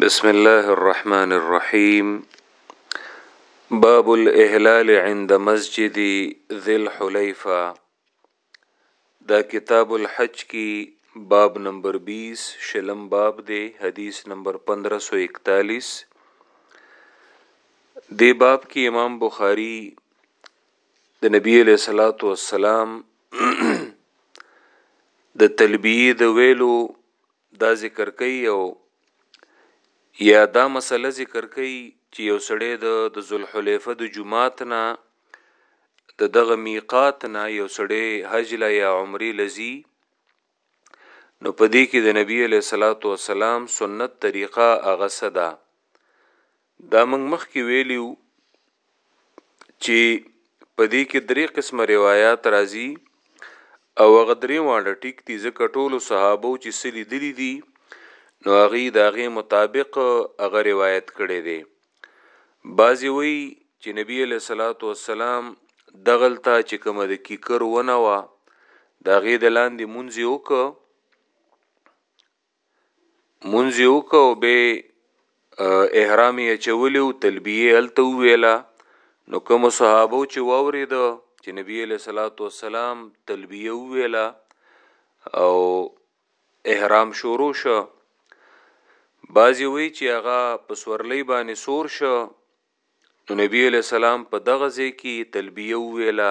بسم الله الرحمن الرحيم باب الاهلال عند مسجد ذي الحليفه دا کتاب الحج کی باب نمبر 20 شلم باب دی حدیث نمبر 1541 دی باب کی امام بخاری د نبی علیہ الصلوۃ والسلام د تلبیه د ویلو دا ذکر کوي او یا دا مسله ذکر کوي چې یو سړی د د ذوالحلیفه د جمعات نه د دغه میقات نه یو سړی حج لا یا عمره لذي نو په دې کې د نبی علیه الصلاۃ والسلام سنت طریقه هغه صدا دا موږ مخکې ویلیو چې په دې کې درې قسمه روایت راځي او هغه درې واړه ټیک دي ځکه ټولو صحابو چې سلی دلی دي نو هغه داغه مطابق هغه روایت کړي دي بعضی وی چې نبی علیه الصلاۃ والسلام دغلتا چې کوم د کیکر ونه وا دا غې د لاندې مونږ وک مونږ وک او به احرام یې چولې او تلبیه الته ویلا نو کوم صحابه چې وورید چې نبی علیه الصلاۃ والسلام تلبیه ویلا او احرام شروع شو بعضی وی چې هغه په سورلۍ باندې سور شو نو نبی علیہ السلام په دغه ځای کې تلبیه ویلا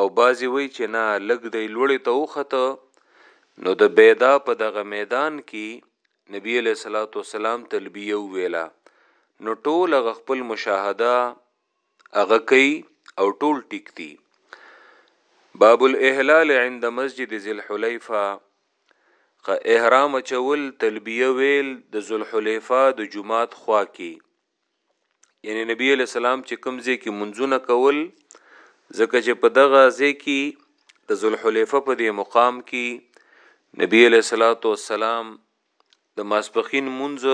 او بازی وی چې نه لګ دی لوړی ته وخته نو د بیدا په دغه میدان کې نبی علیہ الصلوۃ والسلام تلبیه ویلا نو ټول غ خپل مشاهده هغه کوي او ټول ټیک دي باب الاحلال عند مسجد ذل حلیفه خ احرام چول تلبیه ویل د ذل حلیفه د جمعات خوا کې یعنی نبی علیہ السلام چې کمزې کې منځونه کول ځکه چې په دغه ځای کې د ذل حلیفه په دې مقام کې نبی علیہ الصلوۃ والسلام د ماسپخین مونځ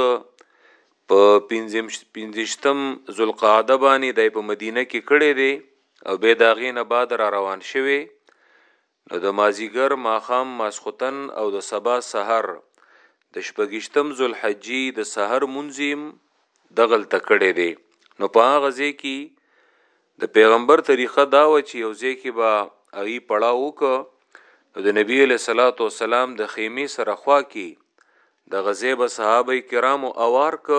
په 15م ذوالقعده باندې د په مدینه کې کړي دي او به دا غینه بعد را روان شوي نو د مازیګر ماخام ماسختن او د سبا سحر د شپږشتم ذوالحجې د سحر مونځیم دغل تکړه دي نو په هغه ځای کې د پیغمبر طریقه دا و چې یو ځای کې به هغه پړاو وکړ نو د نبی علیه الصلاۃ والسلام د خیمه سره خوا کې د غزې به صحابه کرامو اوار ک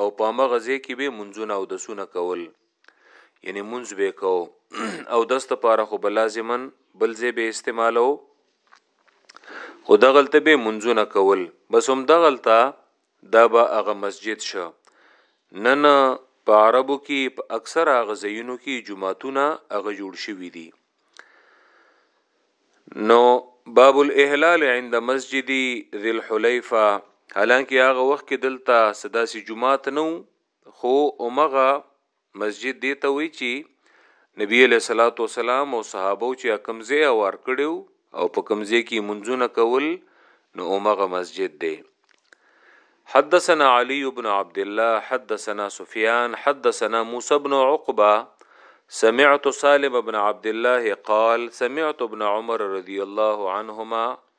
او په ما غزې کې به منځونه او د سونه کول یعنی منځ به کو او دست پاره خو بل لازمن بل ځای به استعمالو خو دغلت به منځونه کول بس هم دغلت دا به هغه مسجد شه. نن په عربو کې په اکثر هغه ځایونو کې جمعتونه هغه جوړ شوي دي نو باب الاحلال عند مسجد ذی الحلیفه حالانکه هغه وخت کې دلته صداسي جمعات نو خو اومغه مسجد دې ته وایي چي نبي علیه الصلوة والسلام او صحابو چي کوم ځای اوار کړی وو او په کوم ځای کي یې لمونځونه کول نو همغه مسجد دی. حدثنا علي بن عبد الله حدثنا سفيان حدثنا موسى بن عقبه سمعت سالم بن عبد الله قال سمعت ابن عمر رضي الله عنهما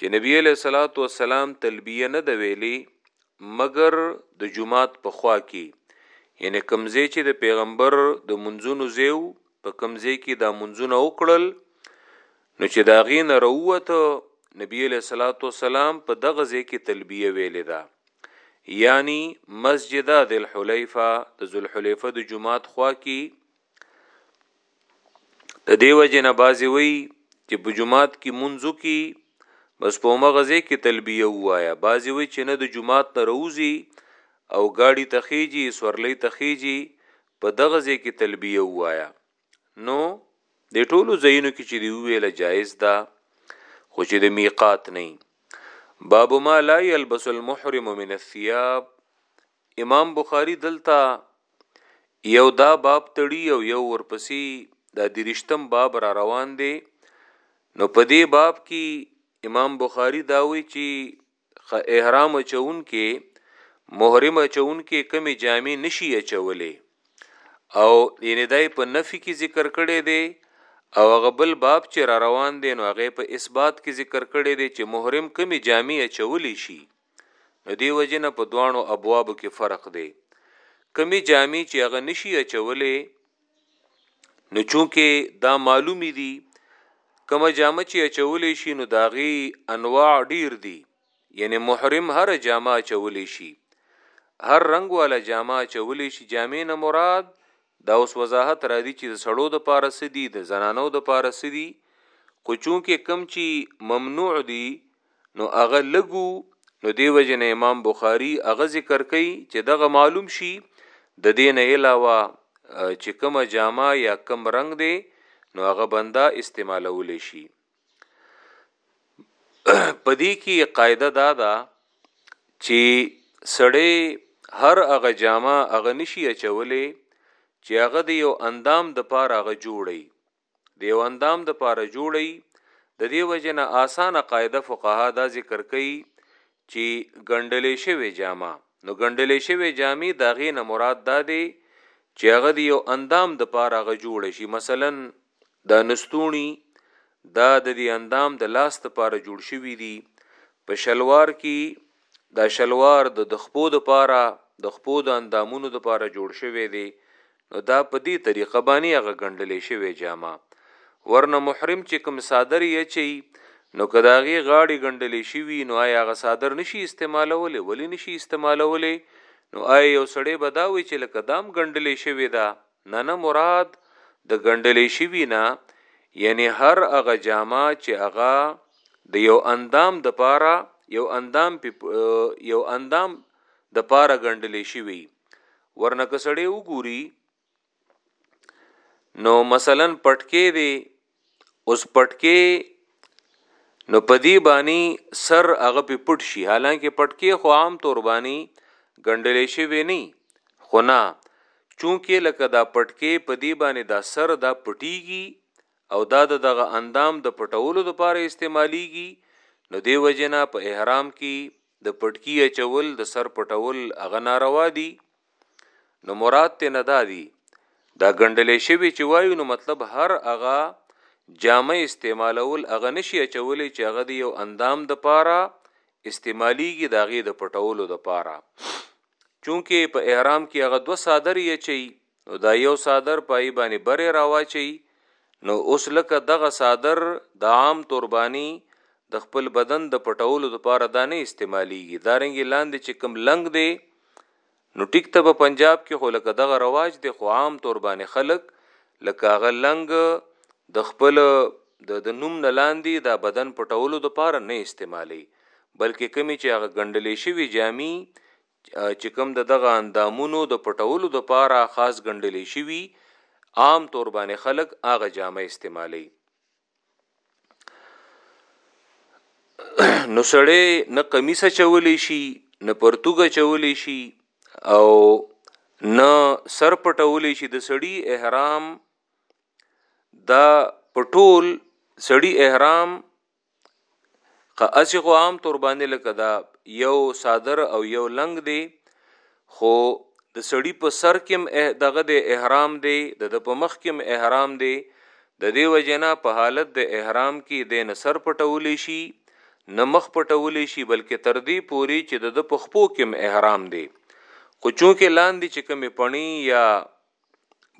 چې نبی علیہ الصلوۃ والسلام تلبیه نه د ویلي مګر د جمعات په خوا کې یعنی کمزې چې د پیغمبر د منځونو زیو په کمزې کې دا منځونه وکړل نو چې دا غین روته نبی علیہ الصلوۃ والسلام په دغه ځای کې تلبیه ویلې ده یعنی مسجد ذل حلیفه د ذل حلیفه د جمعات خوا کې د دې وجې نه بعضې وي چې په جماعت کې منځو کې بس په مغه ځای کې تلبیه وایا بعضې وي چې نه د جماعت نه روزي او گاډي ته خېجي سورلۍ ته خېجي په دغه ځای کې تلبیه وایا نو د ټولو ځایونو کې چې دی ویله جایز ده خو چې د میقات نه باب ما لا يلبس المحرم من الثياب امام بخاری دلته یو دا باب تړي او یو ورپسې دا دریشتم باب را روان دی نو په دې باب کې امام بخاری دا وی چې خ احرام چون کې محرم چون کې کمی جامع نشي اچولې او یعنی دای په نفي کې ذکر کړي دی او هغه بل باب چې را روان دی نو هغه په اثبات کې ذکر کړي دی چې محرم کمی جامع اچولې شي نو دې وجې نه په دواړو ابوابو کې فرق دی کمی جامې چې هغه نشي اچولې نو چونکه دا معلومی دي کما جامه چې اچولې شي نو داغي انواع ډیر دي یعنی محرم هر جامه اچولې شي هر رنگ والا جامه اچولې شي جامې نه مراد دا اوس وضاحت را دي چې سړو د پاره سدي د زنانو د پاره سدي خو چونکه کم چې ممنوع دي نو هغه لږ وو نو دې وجې نه امام بخاري هغه ذکر کوي چې دغه معلوم شي د دې نه علاوه چې کومه جامه یا کم رنگ دی نو هغه بنده استعمالول شي پدې کې قاعده دا ده چې سړی هر هغه جامه هغه نشي اچولې چې هغه د یو اندام د پاره هغه جوړي د یو اندام د پاره جوړی د دې وجه نه آسانه قاعده فقها دا ذکر کوي چې ګنډلې شوی جامه نو ګنډلې شوی جامې دا غې نه مراد دا دی چې هغه د یو اندام د پاره غ جوړ شي مثلا دا نستونی دا د دې اندام د لاس د پاره جوړ شوی دی په شلوار کې دا شلوار د دخپو د پاره د خپو د اندامونو د پاره جوړ شوی دی نو دا په دي طريقه باني هغه ګنډلې شوې جامه ورنه محرم چې کوم څادر يې اچوي نو که د هغې غاړې ګنډلې شوي نو آيا هغه څادر نه شي استعمالولې ولې نه شي استعمالولې نو آيا يو سړی به دا وي چې لکه دا هم ګنډلې شوې ده نه نه مراد د ګنډلې شوي نه یعنی هر هغه جامه چې هغه د یو اندام د پاره یو اندام یو اندام د پاره ګنډلې شوی ورنه که سړی وګوري نو مثلا پټکی دی اوس پټکی نو پدی بانی سر هغه په پټ شي حالانکه پټکی خو عام تور بانی ګندلې شي وی نه خو نه چونکه لکه دا پټکی پدی بانی دا سر دا پټیږي او دا دغه اندام د پټولو لپاره استعمالیږي نو دی وجنه په احرام کې د پټکی اچول د سر پټول هغه ناروا دي نو مراد ته نه دادي دا ګندلې شوی چې وایو نو مطلب هر هغه جامه استعمالول هغه نشي اچولې چې هغه د یو اندام د پاره استعمالیږي داغه د پټولو د پاره چونکه په احرام کې هغه دو صادر یې چي نو دا یو څادر پای باندې بره راواچي نو اوس لکه دغه څادر د عام تورباني د خپل بدن د پټولو لپاره دا نه استعمالیږي دا رنګ لاندې چې کم لنګ دی نو ټیک ته په پنجاب کې خو لکه دغه رواج دی خو عام تورباني خلک لکه هغه لنګ د خپل د د نوم نه لاندې دا بدن پټولو د پاره نه استعمالي بلکې کمی چې هغه ګندلې شوی جامي چې کوم د دغه اندامونو د پټولو د پاره خاص ګنډلې شوي عام طور باندې خلک هغه جامه استعمالي نو سړی نه قمیصه چولی شي نه پرتوګه چولی شي او نه سر پټولی شي د سړی احرام دا پټول سړی احرام که اسی خو عام تور باندې لکه دا یو صادر او یو لنګ دی خو د سړی په سر کې دغه د احرام دی د په مخ کې احرام دی د دې وجنا په حالت د احرام کې د نه سر پټولې شي نه مخ پټولې شي بلکې تر دې پوري چې د په خپو کې احرام دی خو چونکه لاندې چې کومې پڼي یا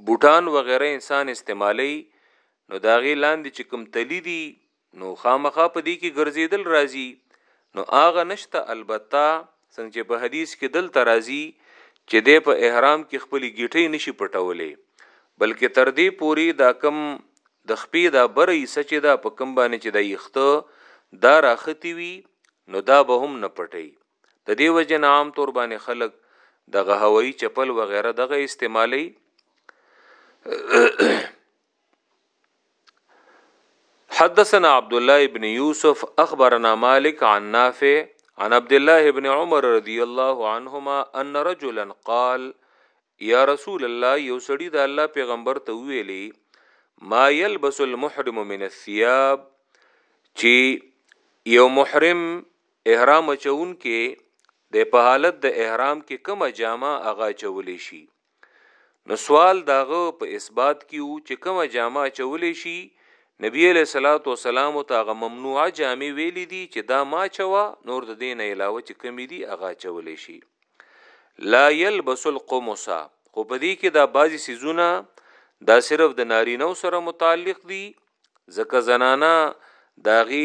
بوټان وغیره انسان استعمالي نو دا غي لاندې چې کوم تلی دي نو خامخا په دې کې ګرځیدل راځي نو اغه نشته البته څنګه چې په حدیث کې دل ترازی چې د په احرام کې خپل گیټي نشي پټولې بلکې تر دې پوري دا کم د خپې دا برې سچې دا په کم باندې چې د یخته دا راختی وي نو دا به هم نه پټي د دې وجې نه عام طور باندې خلک دغه هوایی چپل وغیره دغه استعمالی حدثنا عبد الله ابن يوسف اخبرنا مالك عن نافع عن عبد الله ابن عمر رضي الله عنهما ان رجلا قال يا رسول الله یو سړی د الله پیغمبر ته ویلی ما يلبس المحرم من الثياب چې یو محرم احرام اچونکی دی په حالت د احرام کې کومه جامه هغه اچولی شي نو سوال داغه په اثبات کیو چې کومه جامه اچولی شي نبی علیہ الصلوۃ والسلام ته هغه ممنوع جامې ویلې دي چې دا ما چوا نور د دین علاوه چې کمی دي هغه اچولی شي لا یلبس القمص خو په دې کې دا بازي سيزونه دا صرف د نارینه سره متعلق دي ځکه زنانه داغي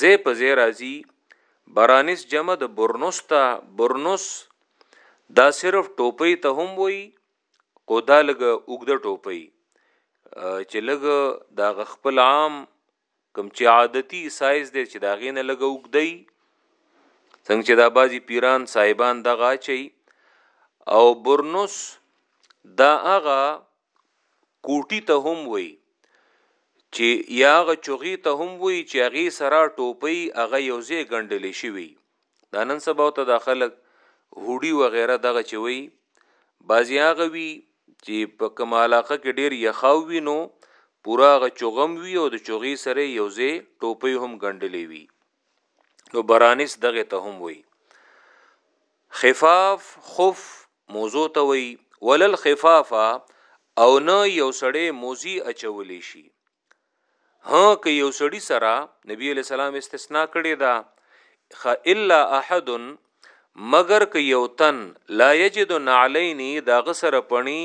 ځای په ځای راځي برانس جمع د برنوس ته برنوس دا صرف ټوپۍ ته هم وای خو دا لګه اوګده ټوپۍ چې لګه دا خپل عام کم چې عادتي سایز دی چې دا غینه لګه اوګدی څنګه چې دا بازي پیران صاحبان دغه چي او برنوس دا هغه کوټی ته هم وایی چی یا هغه چغی ته هم وایی چی هغی سره ټوپی هغه یو ځای ګنډلی شوی وی دا نن سبا ته دا خلک هوډی وغیره دغه چی وایی بعضی هغه وی چی په کوم علاقه کی ډیر یخاو وی نو پورا هغه چغم وی او د چغی سره یو ځای ټوپی هم ګنډلی وی. نو برانس دغه ته هم وي خفاف خف موضوع ته وي ولل خفافه او نه یو سړی موزي اچولی شي ها که یو سړی سره نبی علی سلام استثناء کړی دا خ الا احد مگر که یو تن لا یجد نعلین دا غسر پنی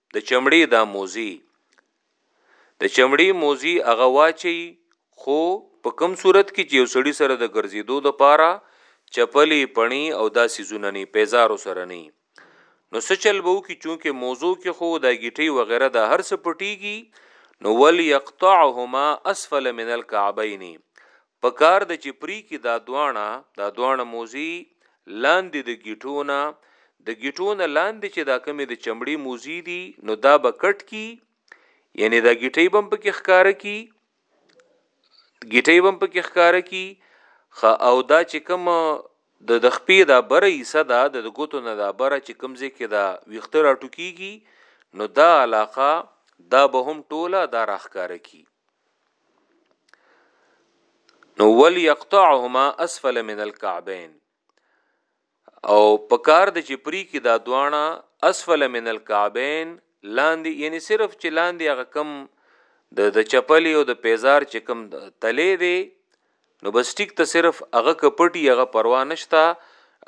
د چمړې دا موزی د چمړې موزی هغه واچوي خو په کوم صورت کې چې یو سړي سره د ګرځېدو د پاره چپلې، پڼې او دا سیزونه نه پیزارو سره نه نو څه چل به وکړي چونکه موزو کې خو دا ګیټۍ وغیره دا هر څه پټیږي نو ولیقطعهما اسفل من الکعبین په کار ده چې پري کې دا دواړه دا دواړه موزي لاندې د ګیټونه د ګیټونه لاندې چې دا کمی د چمړي موزي دي نو دا به کټ کی یعنی دا ګیټي بم په کې ښکار کی ګیټي بم په کې ښکار کی خ او دا چې کوم د د خپې دا بره ایسه دا د ګوتو نه دا بره چې کوم ځای کې دا ویختر اټو کیږي نو دا علاقه دا به هم ټوله دا راخکار کی نو ول یقطعهما اسفل من الكعبین او پکار د چې پری کې دا دوانه اسفل من الكعبین لاندې یعنی صرف چې لاندې هغه کم د د چپلی او د پیزار چې کم تلې دی نو بس ټیک ته صرف هغه که پټ یی هغه پروا نشته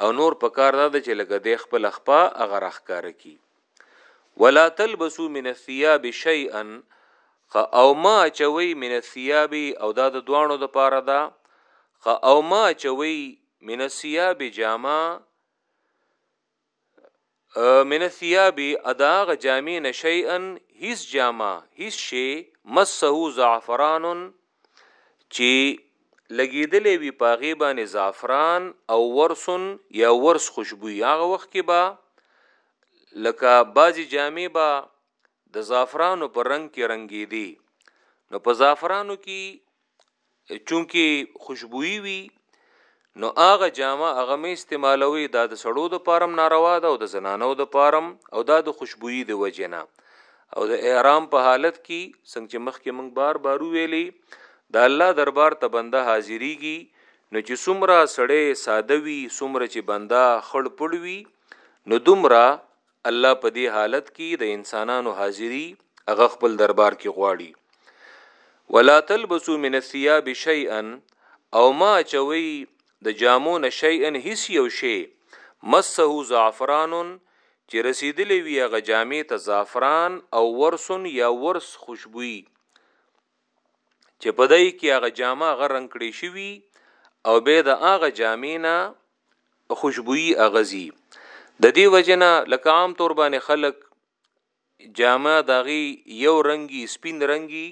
او نور پکار داده چه لکه دی خپله خپه هغه راښکاره کی ولا تلبسو من الثیاب شیئا خه او مه اچوی من الثیاب او دا د دوانو د پاره ده خه او مه اچوی من الثیاب جامه من الثياب اداغ جامې نه شيئا هیڅ جامه هیڅ شی مسه زعفران چې لګیدلې وی پاغي باندې زعفران او ورسن یا ورس خوشبوئی هغه وخت کې با لکه بازي جامې با د زعفرانو په رنګ کې رنګېدې نو په زعفرانو کې چونکی خوشبوئی وي نو هغه جامه هغه می استعمالوي دا د سړو د پارم ناروا ده او د زنانو د پارم او دا د خوشبوئی د وجنه او د احرام په حالت کې څنګه چې مخکې موږ بار بار ویلي د الله دربار ته بنده حاضرېږي نو چې څومره سړی ساده وي څومره چې بنده خړ پړوي نو دومره الله په دې حالت کې د انسانانو حاضري هغه خپل دربار کې غواړي ولا تلبسو من الثياب شيئا او ما چوي د جامو نه شيئا هیڅ یو شی مسه زعفران چې رسیدلې وی هغه جامې ته زعفران او ورسن یا ورس خوشبوئی چې په دای کې هغه جامه هغه رنگ کړی شوی او به د هغه جامې نه خوشبوئی اغزي د دې وجنه لکه عام طور باندې خلک جامه داغي یو رنگي سپین رنگي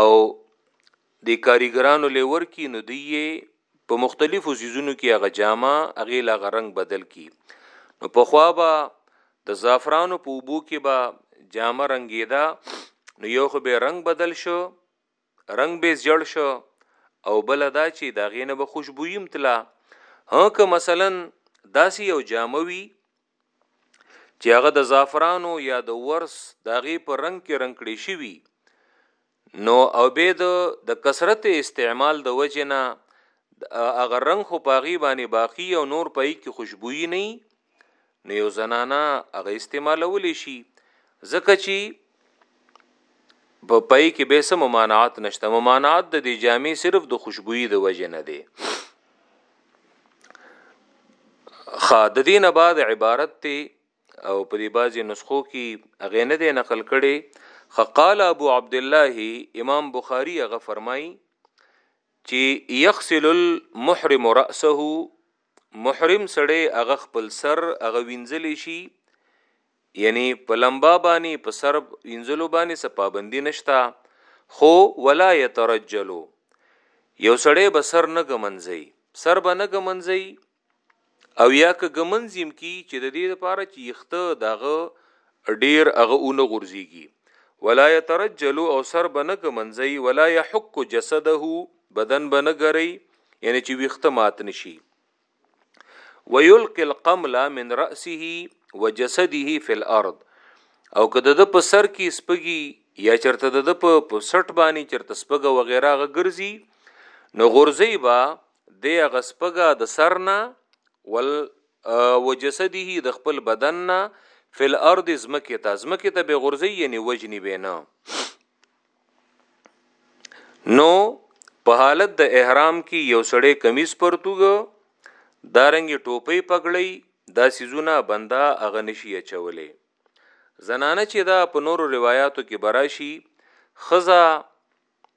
او د کاریګرانو لور کې نو دی په مختلفو سيزونو کې هغه جامه هغه لا غرنګ بدل کی نو په خوا به د زعفرانو په وبو کې به جامه رنگیدا نو یو خو به رنگ بدل شو رنگ به زیړ شو او بل دا چې دا غینه به خوشبوئی متلا ها که مثلا داسې یو جامه وی چې هغه د زعفرانو یا د ورس داغه په رنگ کې رنگ کړی شوی نو او بې د د کثرت استعمال د وجې نه هغه رنګ خو پاغي باندې باقی او نور پای کې خوشبوئی نه نو یو زنانا هغه استعمالول شي ځکه چې په پای کې به سم ممانعت نشته ممانعت د دې جامع صرف د خوشبوئی د وجې نه دی خا د دینه بعد عبارت ته او په دې بازي نسخو کې هغه نه دی نقل کړي خقال ابو عبد الله امام بخاری هغه فرمایي چې یغسل المحرم راسه محرم سړی هغه خپل سر هغه وینځلی شي یعنی په لمبا باندې په سر وینځلو باندې څه پابندی نشتا خو ولا یترجلو یو سړی به سر نه ګمنځي سر به نه ګمنځي او یا که ږمنځ یم کی چی ددی لپاره چی یخته د هغه ډیر هغه ونه غورځیږي ولا یترجل او سر به نه ږمنځی ولا یحک جسده بدن به نه ګری یعنی چی ویخته مات نشي ویلقی القمل من رأسه وجسده فی الارض او که د په سر کې سپګي یا چرته د په سټ باندې چرته سپګه وغیرہ غ ګرځي نو غورځي با دی هغه سپګه د سر نه ول وجسده د خپل بدن نه فل ارض زمکه ته زمکه ته به غرزي یعنی وجنی به نه نو په حالت د احرام کې یو سړی کمیس پرتوګ دارنګي ټوپی پګړی دا سيزونه بندا اغه نشي اچولې زنانه چې دا په نورو روایتو کې براشي خزا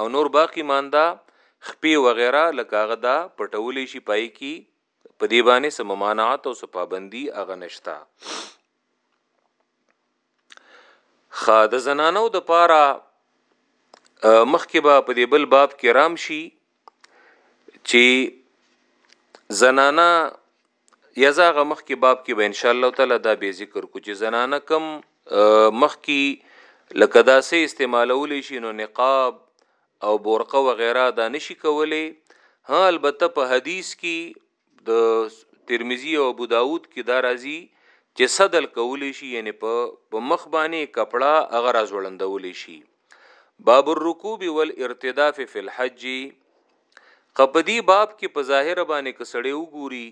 او نور باقی مانده خپې وغیره لکه هغه دا پټولی شي پای کی په دې باندې څه ممانعت او څه پابندي هغه نشته خا د زنانو د پاره مخکې به په دې بل باب کې رام شي چې زنانا یزا غ مخکې باب کې به ان شاء الله تعالی دا به ذکر کو چې زنانه کم مخکې لکه دا سه استعمالول شي نو نقاب او بورقه و غیره دا نشي کولی ها البته په حدیث کې د ترمذی او ابو داود کې دا راځي چې صدل کولی شي یعنی په مخ باندې کپڑا اگر از وړندول شي باب الرکوب والارتداف فی الحج قپدی باب کې په ظاهر باندې کسړې وګوري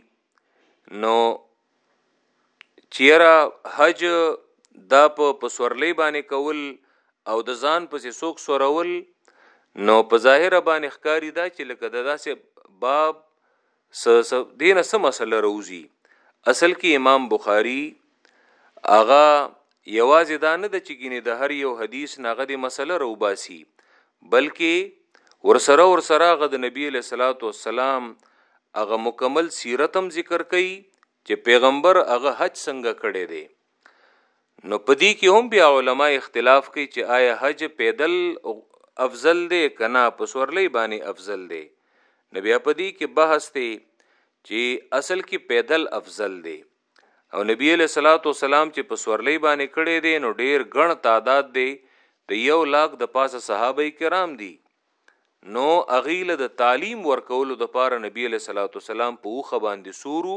نو چیرې حج دا په پسورلې باندې کول او د ځان پسې سوک سورول نو په ظاهر باندې ښکاری دا چې لکه داسې باب څه څه دینه څه مسله روزي اصل کې امام بخاری اغا یوازې دا نه د چې ګینه د هر یو حدیث ناغه د مسله روباسي بلکې ورسره ورسره غد نبی له صلوات و سلام هغه مکمل سیرتم ذکر کړي چې پيغمبر هغه حج څنګه کړی دی نو په دې کې هم بیا علما اختلاف کوي چې آیا حج پیدل افضل دی کنا په سورلې باندې افضل دی نو بیا په دې کې بحث دی چې اصل کې پیدل افضل دی او نبی له صلوات و سلام چې په سورلې باندې کړی دی نو ډیر ګڼ تعداد دی د یو لاک د پاسه صحابه کرام دي نو هغوی له د تعلیم ورکولو دپاره نبي علیه صلوات وسلام په اوښه باندې سورو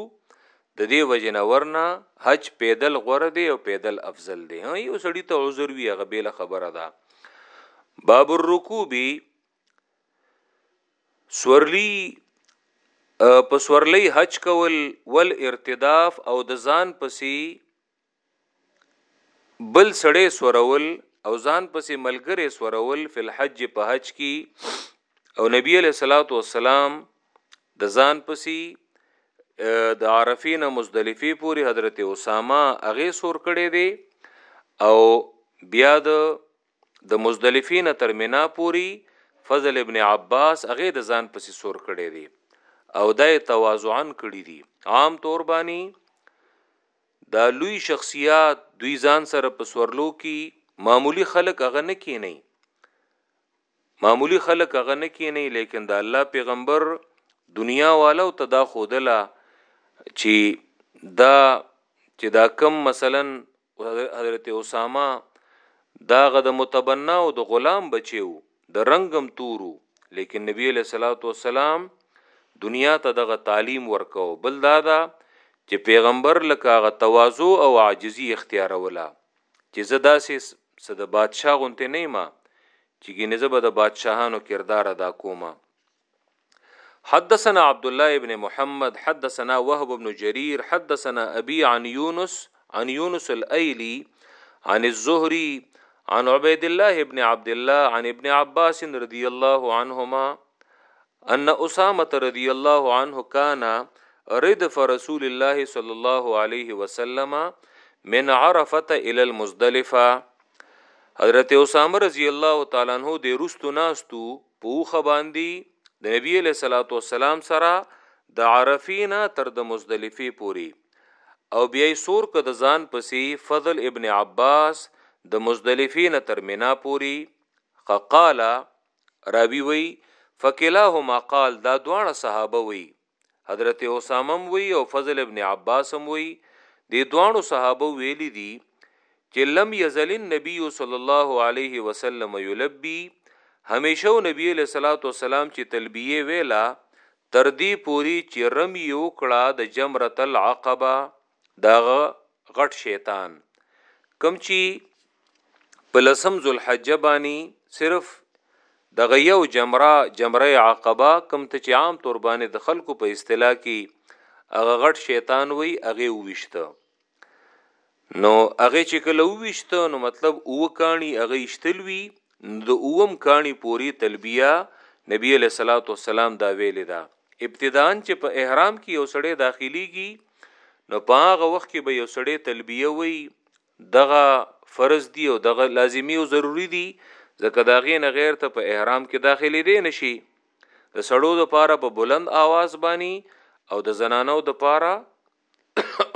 د دې وجې نه ورنه حج پیدل غوره دی او پیدل افضل دی یو سړی ته عذر وي هغه بېله خبره ده باب الرکوب سورلی په سورلی حج کول ول ارتداف او د ځان پسې بل سړی سورول او ځان پسې ملګری سورول فل حج په حج کې او نبی علیہ الصلوۃ والسلام د ځان پسې د عرفین مزدلفه پوری حضرت اسامه اغه سور کړي دي او بیا د د مزدلفین ترمنا پوری فضل ابن عباس اغه د ځان پسې سور کړي دي او دای تواضعن کړي دي عام طور باندې دا لوی شخصیات دوی ځان سره په سورلو کی معمولی خلق هغه نه کینی معمولی خلق هغه نه کینی لیکن دا الله پیغمبر دنیا والا او تدا خودلا چی دا چې دا کم مثلا حضرت اسامه دا غد متبنا او د غلام بچیو د رنګم تورو لیکن نبی علیہ الصلوۃ والسلام دنیا ته دغه تعلیم ورکو بل دادا چې پیغمبر لکه غ تواضع او عاجزی اختیاروله چې زدا سه صد بادشاہ غونته نه ما چې ګینه زبد بادشاہانو کردار ادا کومه حدثنا عبد الله ابن محمد حدثنا وهب بن جرير حدثنا ابي عن يونس عن يونس الايلي عن الزهري عن عبيد الله ابن عبد الله عن ابن عباس رضي الله عنهما ان اسامه رضي الله عنه كان ردف رسول الله صلى الله عليه وسلم من عرفه الى المزدلفه حضرت اسامه رضی الله تعالی عنہ د رستو ناستو په اوښه باندي د نبی علیه الصلاۃ والسلام سره د عرفینا تر د مزدلفه پوری او بیا یې سور که د ځان پسې فضل ابن عباس د مزدلفې نه تر منا پوری قالا راوی وی فکلاهما قال دا دواړه صحابه وی حضرت اسامه هم وی او فضل ابن عباس هم وی دی دوانو صحابه ویلی دی چې لم یزل النبی صلی الله علیه وسلم یلبی همیشه نبی علیہ الصلوۃ والسلام چې تلبیه ویلا تر دې پوری چې رمی وکړه د جمرۃ العقبه د هغه غټ شیطان کم چی په لسم ذوالحجه باندې صرف د غیو جمره جمره عقبه کم ته چې عام تور باندې د خلکو په اصطلاح کې هغه غټ شیطان وای هغه وویشته نو هغه چې کله وویشته نو مطلب او کانی هغه اشتلوي د اووم کاڼي پوري تلبیه نبی علیه الصلاة والسلام دا ویلې ده ابتدان چې په احرام کې یو سړی داخليږي نو په هغه وخت کې به یو سړی تلبیه وي دغه فرض دی او دغه لازمی او ضروری دی ځکه دا غي نه غیر ته په احرام کې داخلي دی نشي د سړو د پاره په بلند आवाज باندې او د زنانو د پاره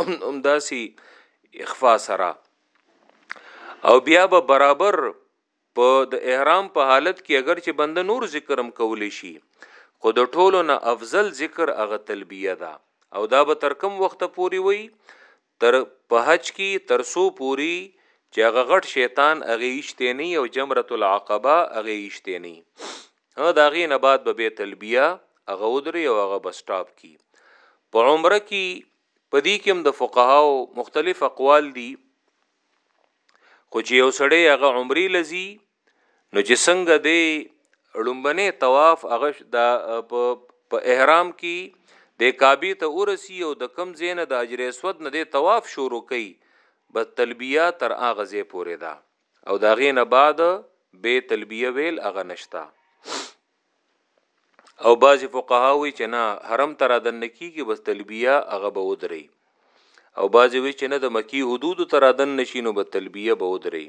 هم داسي اخفا سره او بیا به برابر په د احرام په حالت کې اگر چې بنده نور ذکرم کولی شي خو د ټولو نه افضل ذکر هغه تلبیه ده او دا به تر کم وخت پوري وي تر په حج کې تر سو پوري چې هغه غټ شیطان هغه ایشته نه او جمرۃ العقبه هغه ایشته نه او دا غي نه بعد به به تلبیه هغه ودري او هغه بس سٹاپ کی په عمره کی پدی کوم د فقهاو مختلف اقوال دي خو چې یو سړی هغه عمرې لذي نو چې څنګه دی لومبنه طواف هغه د په احرام کې د کعبه ته ورسی او د کم زینه د اجر اسود نه د طواف شروع کړي بس تلبیه تر اغه زی پورې ده او د هغې نه بعد بې تلبیه ویل هغه نشته او بعضې فقها وی چې نه حرم ته را دننه کېږي بس تلبیه هغه به ودرئ او بعضې وی چې نه د مکي حدودو ته را دننه شي نو به تلبیه به ودرئ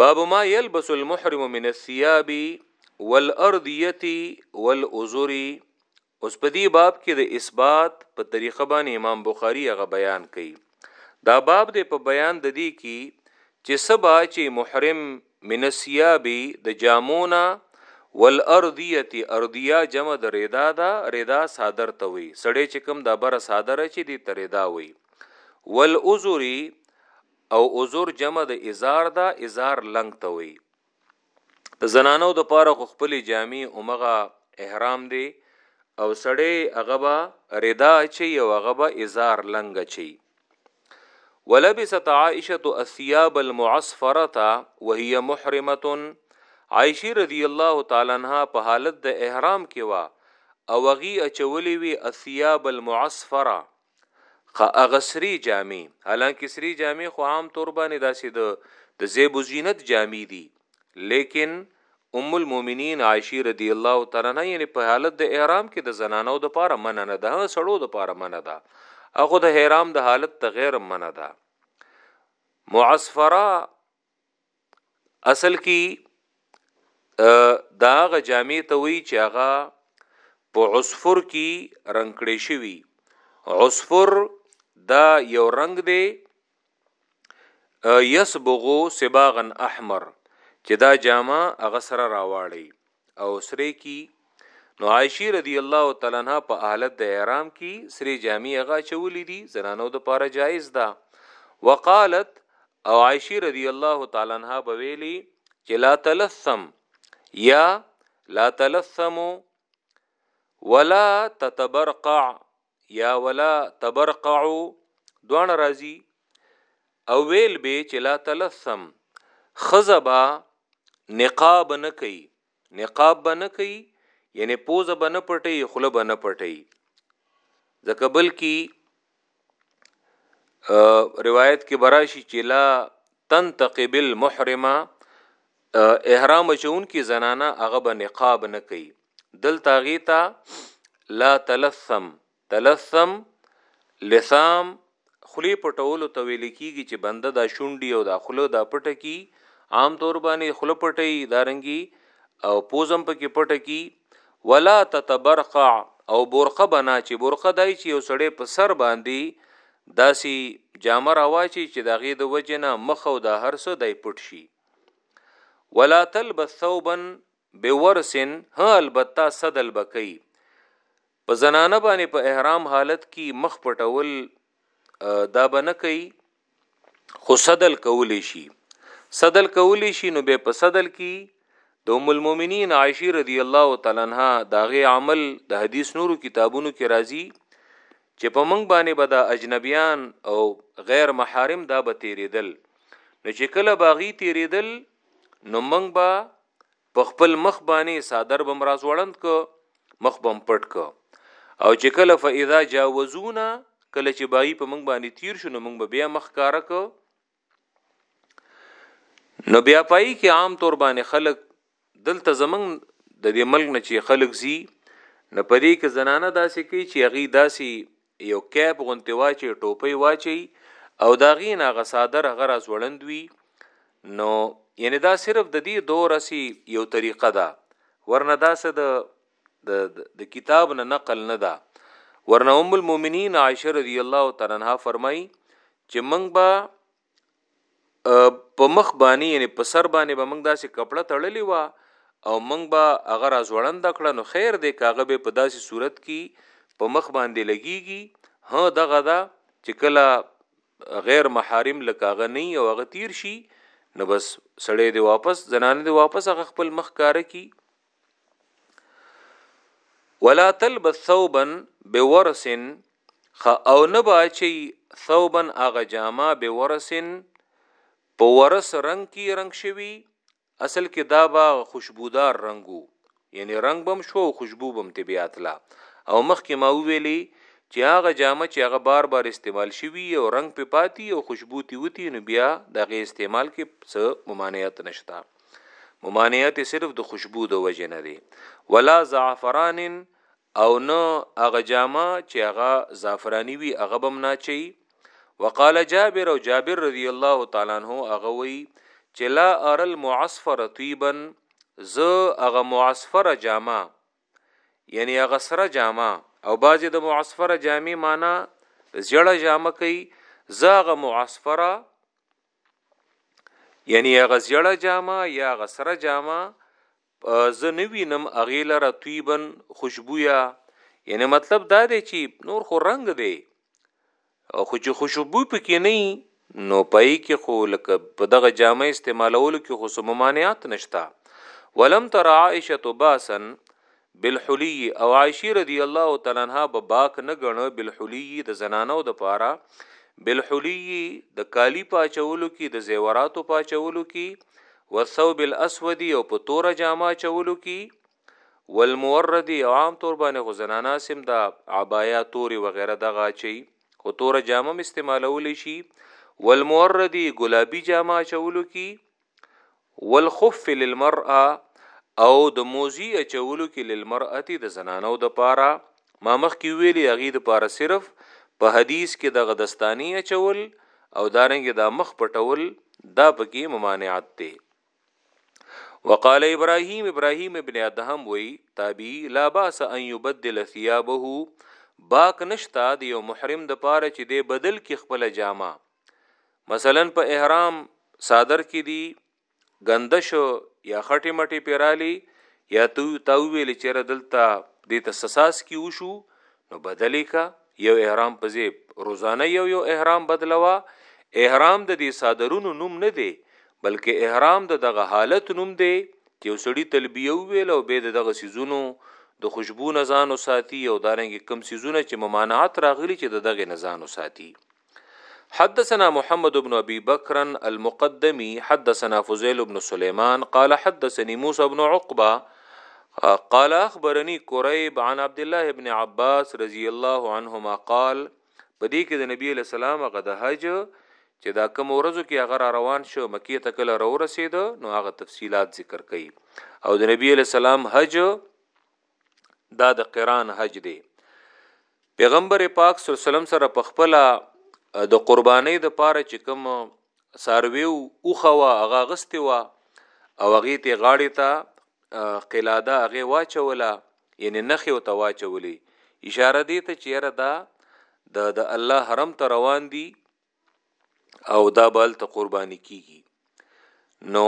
باب ما يلبس المحرم من الثياب والأردية والأزر اوس په دې باب کښې د اثبات په طريقه باندې امام بخاري هغه بيان کوي دا باب دی په بيان د دې کښې چې څه به چې محرم من الثياب د جامو نه والارضيه ارضيه جمع د ردا دا ردا صادر ته وي سړی چې کوم دا بره صادر چې دې ته ردا وي والعذر او عذر جمع د ازار دا ازار لنګ ته وي د زنانو د پاره خو خپل جامي اومغه احرام دی او سړی هغه به ردا چي او هغه به ازار لنګ چي ولبست عائشه الثياب المعصفره وهي محرمه عائشه رضی الله تعالی عنها په حالت د احرام کې وا او غي اچولې وی الثياب المعصفره خه هغه سرې جامې حالانکه سرې جامې خو عام طور باندې داسې د د زیب و زینت جامې دي لیکن ام المؤمنین عائشه رضی الله تعالی عنها یعنی په حالت د احرام کې د زنانو د پاره منع نه ده سړو د پاره منع ده هغه د احرام د حالت ته غیر منع ده معصفرا اصل کې دا غ جامع ته وی چې هغه په عصفور کې رنگ کړي شوی عصفور دا یو رنگ دی یسبغو سباغن احمر چې دا جامه هغه سره راواړي او سره کی نو عائشی رضی الله تعالی عنها په حالت د احرام کې سری جامع هغه چولې دي زنانو د پاره جایز ده وقالت او عائشی رضی الله تعالی عنها بویلی چې لا تلثم یا لا تلثم ولا تتبرقع یا ولا تبرقعو دوان رازی او ویل به چې لا تلثم خزبا نقاب نه کوي نقاب به نه کوي یعنی پوزه به نه پټي خله به نه پټي ځکه بلکې روایت کې براشي چې لا تنتقب المحرمه احرام چون کې زنانه هغه به نقاب نه کوي دلته هغې ته لا تلثم تلثم لثام خلی پټولو ته ویل کیږي چې بنده دا شونډي او دا خله دا پټه کی عام طور باندې خله پټي دارنګي او پوزم پکې پټه کی ولا تتبرقع او برقه بنا چې برقه دای چې یو سړی په سر باندې داسي جامه راواچي چې دغه د وجنه مخ او د هرڅه دای پټ شي ولا تلبس ثوبا بورسن ها البته صدل بکئی په زنانه باندې په احرام حالت کې مخ پټول دا به نه کوي خو صدل کولی شي صدل کولی شي نو به په صدل کې د ام المؤمنین عائشه رضی الله تعالی عنها داغه عمل د حدیث نورو کتابونو کې راځي چې په منګ باندې به د اجنبیان او غیر محارم دا به تیریدل نو چې کله باغی تیریدل نو منګ به په خپل مخ باندې صادر بم راځوړند کو مخ بم پټ کو او چې کله فاذا جاوزونا کله چې بای په موږ باندې تیر شو نو موږ بیا مخ کار کو نو بیا پای کې عام طور باندې خلک دلته زمنګ د دې ملک نه چې خلک زی نه پدې کې زنانه داسې کوي چې هغه داسې یو کیپ غونتی واچي ټوپۍ واچي او دا غي نه غ ساده رغه را ځوړند وي نو یعنی دا صرف د دې دور اسی یو طریقه ده ورنه دا څه د د د کتاب نه نقل نه ده ورنه ام المؤمنین عائشه رضی الله تعالی عنها فرمایي چې موږ به په مخ باندې یعنی په سر باندې به موږ داسې کپړه تړلې و او موږ به هغه را ځوړند کړه نو خیر دې کاغه به په داسې صورت کې په مخ باندې لګيږي ها دغه دا چې کله غیر محارم لکاغه نه او هغه تیر شي نو بس سړی دی واپس زنانه دی واپس هغه خپل مخ کار کی ولا تلبس ثوبا بورس خ او نه باچی ثوبا اغه جامه بورس په ورس رنگ کی رنگ شوی اصل کې دا با خوشبودار رنگو یعنی رنگ بم شو او خوشبو بم تی بیاتلا او مخ کې ما ویلی چې هغه جامه چې هغه بار بار استعمال شوی او رنگ په پاتی او خوشبو تی وتی نو بیا دغه استعمال کې څه ممانعت نشته ممانعت صرف د خوشبو د وجه نه دی ولا زعفران او نه هغه جامه چې هغه زعفرانی وي هغه بم نه چي وقال جابر او جابر رضی الله تعالی عنہ هغه وی چې لا ار المعصفر طيبا ز هغه معصفر جامه یعنی هغه سره جامه او بعضی د معصفر جامه معنا زړه جامه کوي زاغه معصفره یعنی هغه زیړه جامه یا هغه سره جامه زه نه وینم هغې لره طیبا خوشبویه یعنی مطلب دا دی چې نور خو رنګ دی خو چې خوشبو پکې نه نو پای کې خو لکه په دغه جامه استعمالولو کې خو سممانعات نشتا ولم تر عائشه باسن بالحلي او عائشي رضي الله تعالی عنها به باک نه ګڼه بالحلي د زنانو د پاره بالحلي د کالی پاچولو کی د زیوراتو پاچولو کی والثوب الاسود او په توره جامه چولو کی والمورد او عام طور باندې خو زنانا سم دا عبایا توري وغیرہ دغه چي خو توره جامه استعمالول شي والمورد ګلابي جامه چولو کی والخف للمرأه او د موزی اچولو کې للمرأه د زنانو د پاره ما مخ کې ویلي هغه د پاره صرف په حدیث کې دغه دستانی اچول او دارنګ دا مخ پټول دا پکې ممانعت دی وقال ابراهيم ابراهيم ابن ادهم وی تابعی لا باس ان يبدل ثيابه باک نشتا د یو محرم د پاره چې د بدل کې خپل جامه مثلا په احرام صادر کې دی غندش یا خټه مټي پیرالي یا تو تاویل چیرې دلته د تسساس کې وشو نو بدلی کا یو احرام په زیب روزانه یو یو احرام بدلوا احرام د دې صادرونو نوم نه دی بلکې احرام د دغه حالت نوم دی چې وسړی تلبیه ویل او به دغه سيزونو د خوشبو نزان او ساتي او دارنګ کم سيزونه چې ممانعت راغلي چې دغه نزان او ساتي حدثنا محمد بن ابي بکر المقدمي حدثنا فضيل بن سليمان قال حدثني موسى بن عقبه قال اخبرني قريب عن عبد الله ابن عباس رضی الله عنهما قال په دې کې د نبی له سلام غد حج چې دا کوم ورځو کې هغه را روان شو مکی ته کله را ورسید نو هغه تفصيلات ذکر کړي او د نبی له سلام حج دا د قران حج دی پیغمبر پاک صلی الله علیه وسلم سره په خپل د قربانۍ د پاره چې کوم ساروي او خوا هغه غستې وا او هغه ته غاړې ته قلاده هغه واچوله یعنی نخې او ته واچولې اشاره دی ته چیرې دا د د الله حرم ته روان دي او دا به هلته قرباني کیږي نو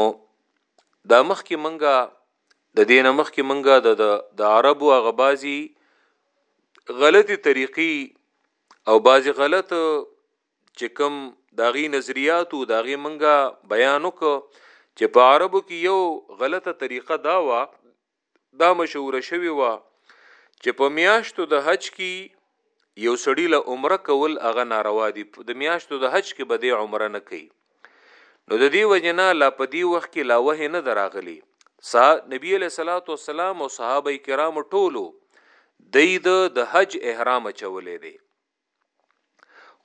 دا مخکې منګه د دینه مخکې منګه د د عربو هغه بازي غلطي طریقې او بازي غلط چې کوم داغي نظریات او داغي منګه بیان وکړو چې په عربو کې یو غلطه طریقه دا و دا مشهوره شوې وه چې په میاشتو د حج کې یو سړی له عمره کول هغه ناروا دي د میاشتو د حج کې به د عمره نه کوي نو د دې وجنا لا په دې وخت کې لا وه نه دراغلی نبی علیہ الصلوۃ والسلام او صحابه کرام ټولو د د حج احرام چولې دي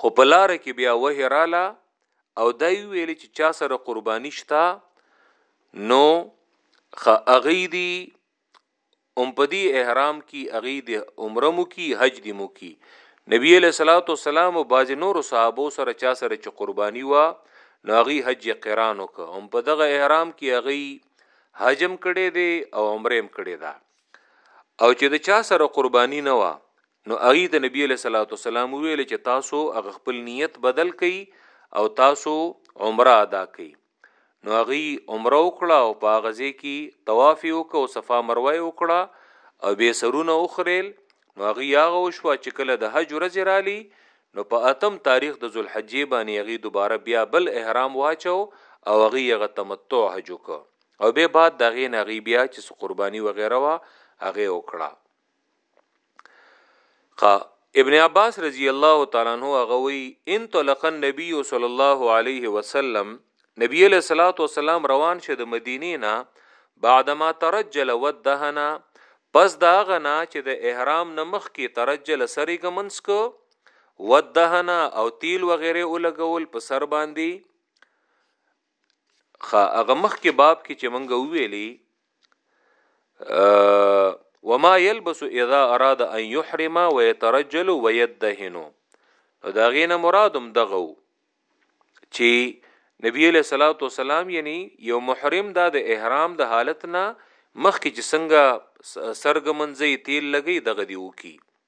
خو په لار کې بیا وه رااله او دا ویل چې چا سره قرباني شتا نو خ اغي دي ام پدی احرام کی اغي دي عمره مو کی حج دي مو کی نبی علیہ الصلوۃ والسلام او باز نور صحابه سره چا سره چې قرباني وا نو اغي حج قران وک ام په دغه احرام کی اغي حجم کړي دي او عمره هم کړي ده او چې د چا سره قرباني نه وه نو هغه ته نبی علیہ الصلوۃ والسلام ویل چې تاسو هغه خپل نیت بدل کړئ او تاسو عمره ادا کړئ نو هغه عمره وکړه او په غزه کې طواف وکړ او صفا مروه وکړه او به سرونه وخریل نو هغه هغه وشو چې کله د حج ورځ رالی نو په اتم تاریخ د ذوالحجې باندې هغه دوباره بیا بل احرام واچو او هغه هغه تمتع حج وکړ او به بعد د هغې نه هغوی بیا چې څه قرباني وغیره وه هغې وکړه قا ابن عباس رضی الله تعالی عنہ هغه وی ان طلق النبي صلی الله علیه وسلم نبی علیہ الصلوۃ والسلام روان شه د مدینې نه بعدما ترجل ودهنا پس دا غنا چې د احرام نمخ کې ترجل سری ګمنس کو ودهنا او تیل وغیره او لګول په سر باندې خا هغه مخکې باب کې چې مونږ وویلي وما يلبس اذا اراد ان يحرم ويترجل ويدهن دا غینه مرادم دغه چې نبی له صلوات و سلام یعنی یو محرم دا د احرام د حالت نه مخکې چې څنګه سرګ منځي تیل لګي دغه دی وکي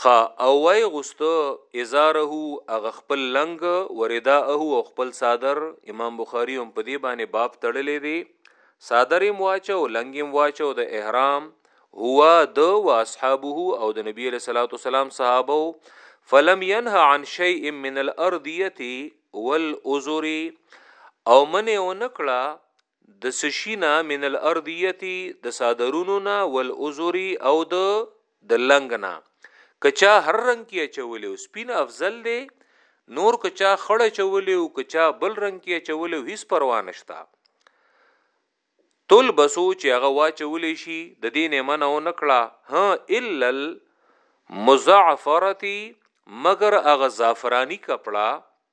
خا او وای غوسته ازاره هغه خپل لنګ ورداءه او خپل څادر امام بخاری هم په دې باندې باب تړلې دي څادر هم واچو لنګ هم واچو د احرام هو د واصحابه او د نبی له صلوات والسلام صحابه فلم ينه عن شيء من الارضيه والعذر او منه ونکړه د څه شي نه من الارضیتی د صادرونو نه والعذری او د د لنګ نه کچا هر رنگ کې اچولې او سپین افضل دی نور کچا خړه چولې او کچا بل رنگ کې اچولې او هیڅ پروا نشتا تل بسو چې هغه واچولې شي د دین منه او نکړه ها الا المزعفرتی مگر هغه زعفرانی کپڑا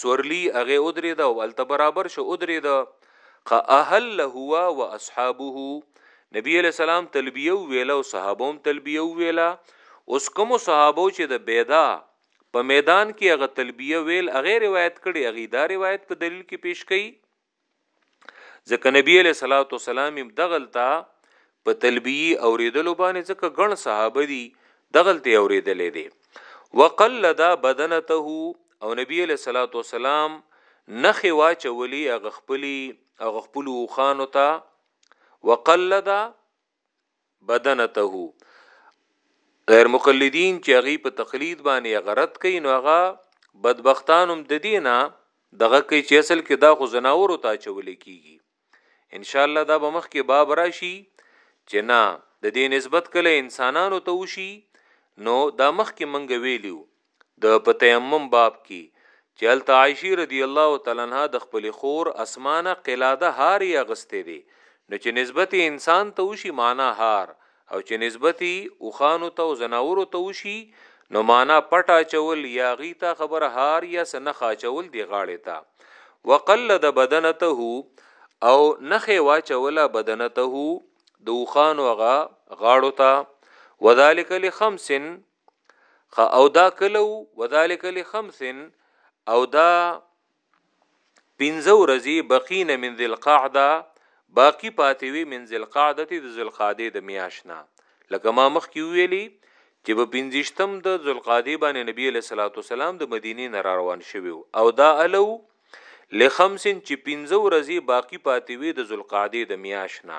سورلی هغه ودرې دا او الته برابر شو ودرې دا قا اهل هو واصحابه نبی علیہ السلام تلبیه ویلا او صحابه هم تلبیه ویلا اوس کوم صحابه چې د بیدا په میدان کې هغه تلبیه ویل هغه روایت کړي هغه دا روایت په دلیل کې پیش کړي ځکه نبی علیہ الصلوۃ والسلام دغلتا په تلبیه اوریدلو باندې ځکه ګڼ صحابه دي دغلته اوریدلې دي وقلد بدنته او نبی علیہ الصلوۃ والسلام نخي واچولي هغه خپلي هغه خپل وخانو ته وقلد بدنته غیر مقلدین چې هغه په تقلید باندې غرت کوي نو هغه بدبختانم د دینه دغه کې چې اصل کې دا خو زناور او تا چول کیږي ان شاء الله دا به مخ کې باب راشي چې نه د دې نسبت کله انسانانو ته وشي نو دا مخ کې منګ ویلیو د په تیمم باب کی چه هلته عائشی رضی الله تعالی عنها د خپلی خور اسماء نه قلاده هار یی اغستی دی نو چه نسبت یی انسان ته وشی معنی هار او چه نسبت یی اوښانو ته او ځناورو ته وشی نو معنی پټ اچول یا هغی ته خبره هار یا څه نښه اچول دی غاړی ته وقلد بدنته او نښه یی واچوله بدنته د اوښانو هغه غاړو ته وذلک لخمس خ او دا کلو وذالک لخمس او دا پنځه ورځې بقین من ذل قعده باقی پاتې وی من ذل قعده ته د ذل قعده د میاشنا لکه ما مخ کې ویلي چې په پنځشتم د ذل قعده باندې نبی له صلوات والسلام د مدینې نه روان شوی او دا الو لخمس چې پنځه ورځې باقی پاتې وی د ذل قعده د میاشنا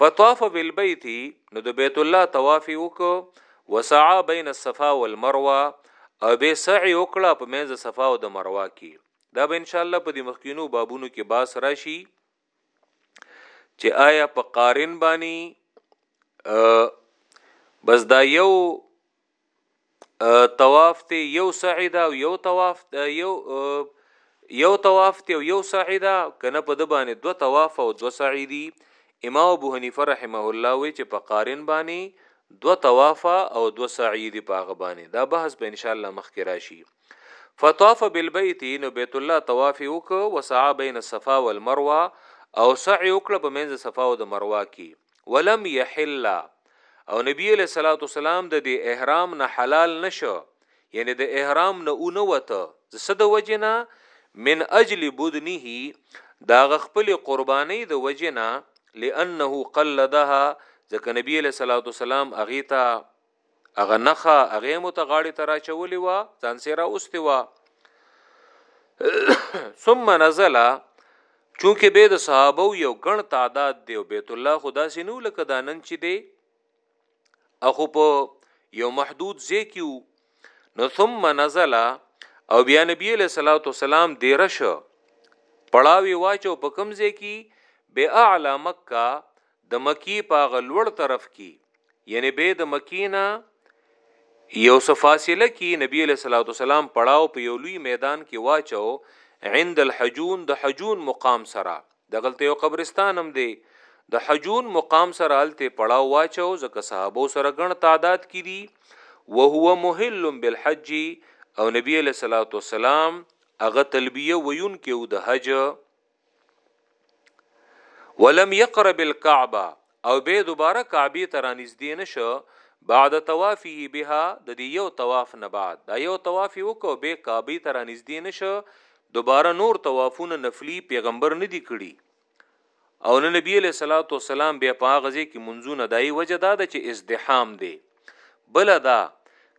فطاف بالبيت نو د بیت الله طواف وکړو وسعى بين الصفا والمروه او به سعی وکړه په منځ صفا او د مروه کې دا به ان شاء الله په دې مخکینو بابونو کې باس راشي چې آیا په قارن باندې بس دا یو طواف ته یو سعی دا او یو طواف یو یو طواف ته یو سعی دا کنه په د باندې دو طواف او دو سعی دی امام ابو حنیفه رحمه الله وی چې په قارن باندې دو طواف او دو سعی دی په هغه باندې دا بحث به ان شاء الله مخکې راشي فطاف بالبيت نو بیت الله طواف وک وسعى بین الصفا والمروه او سعی وکړه په منځ صفا او د مروه کې ولم يحل او نبی علیہ الصلوۃ والسلام د دې احرام نه حلال نشو یعنی د احرام نه اونه وته زسه د وجنا من اجل بدنه دا خپل قربانی د وجنا لانه قلدها ځکه نبی علیہ الصلوۃ والسلام اغیتا هغه نخه هغه مو ته غاړي ترا چولې و ځان سره اوستي و ثم نزل چونکه به د صحابه یو ګڼ تعداد دی او بیت الله خدا سينو لکه دا نن چې دی اخو په یو محدود ځای کیو نو ثم نزل او بیا نبی له صلوات والسلام دیرش پړاوی واچو په کمزې کی به اعلی مکه د مکی په هغه لوړ طرف کی یعنی به د مکی نه یو څه فاصله کی نبی علیہ الصلوۃ والسلام پړاو په یو لوی میدان کې واچو عند الحجون د حجون مقام سره د غلطه یو قبرستان هم دی د حجون مقام سره الته پړاو واچو ځکه صحابه سره غن تعداد کې دي وهو محل بالحج او نبی علیہ الصلوۃ والسلام هغه تلبیه ویون کې او د حج ولم يقرب الكعبه او به دوباره کعبه ته رانږدې نشو بعد طوافه بها د دې یو طواف نه بعد دا یو طواف وکاو به کعبه ته رانږدې نشو دوباره نور طوافونه نفلی پیغمبر نه دی کړي او نه نبی له صلوات و سلام بیا په غزه کې منځونه دای وجه دا ده چې ازدحام دی بل دا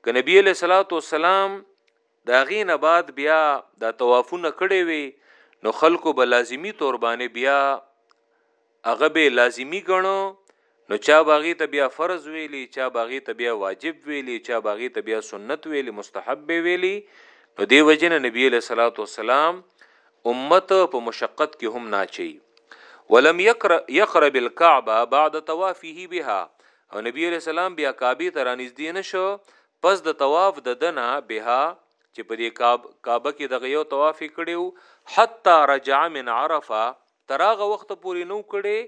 ک نبی له صلوات و سلام د هغې نه بعد بیا دا طوافونه کړی وي نو خلکو به لازمی طور باندې بیا هغه به لازمی ګڼو نو چا باغی ته بیا فرض ویلی چا باغی ته بیا واجب ویلی چا باغی ته بیا سنت ویلی مستحب به ویلی نو دی وجنه نبی له صلوات والسلام امت په مشقت کې هم ناچي ولم يقرب الكعبه بعد طوافه بها او نبی علیہ السلام بیا کعبه ته رانږدې نشو پس د طواف دده نه بها چې په دې کعبه کې دغه یو طواف یې کړی و، حتی رجع من عرفه، تر هغه وخته پورې نه و کړی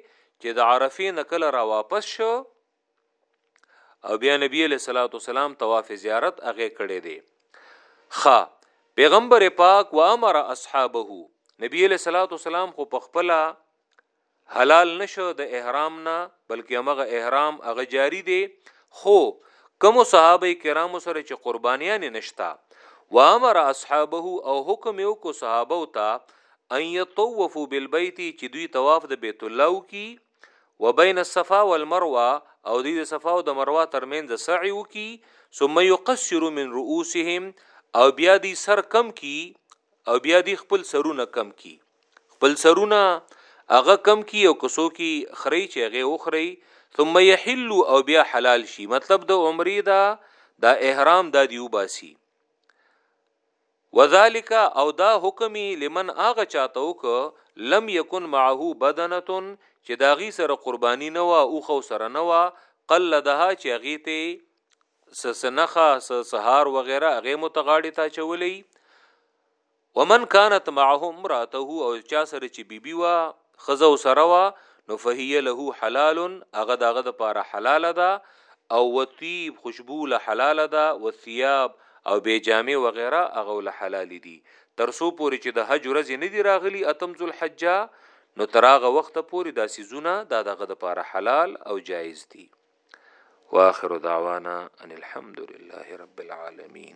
چې د عرفې نه کله را واپس شو او بیا نبی علیه الصلاة والسلام طواف زیارت هغه کړی دی. خا پیغمبر پاک و امر اصحابه نبی علیه الصلاة والسلام خو په خپله حلال نه شو د احرام نه بلکې هغه احرام هغه جاری دی خو کوم صحابه کرام سره چې قربانیان نشتا و امر اصحابه او حکم یو کو صحابه او تا ان یطوفوا بالبیت چې دوی طواف د بیت الله وکي وبین الصفا والمروه او دوی د صفا او د مروه ترمنځ سعی وکي ثم یقصر من رؤوسهم او بیا دی سر کم کی او بیا دی خپل سرونه کم کی خپل سرونه هغه کم کی او کسو کی خری چې هغه وخری ثم يحل او بیا حلال شي مطلب د عمره دا دا احرام دا دیو باسی وذالک او دا حکمی لمن اغه چاته وک لم یکن معه بدنه چې داغي سره قربانی نه وا او خو سره نه وا قلدها چې غیته سسنخه سهار وغیرہ غی متغاړی تا چولی ومن كانت معه امراته او چا سره چې بیبي وا خزه سره وا نو فهي له حلال هغه دغه د پاره حلال ده او وطيب خوشبو له حلال ده وثياب او بی جامع وغیره هغه له حلال دي ترسو پورې چې د حج ورځ نه دی راغلی اتم ذل حج نو تراغه وخت پورې دا سيزونه دا دغه د پاره حلال او جایز دي واخر دعوانا ان الحمد لله رب العالمين